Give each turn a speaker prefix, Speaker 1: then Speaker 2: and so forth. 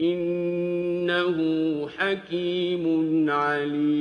Speaker 1: إِنَّهُ حَكِيمٌ عَلِيمٌ.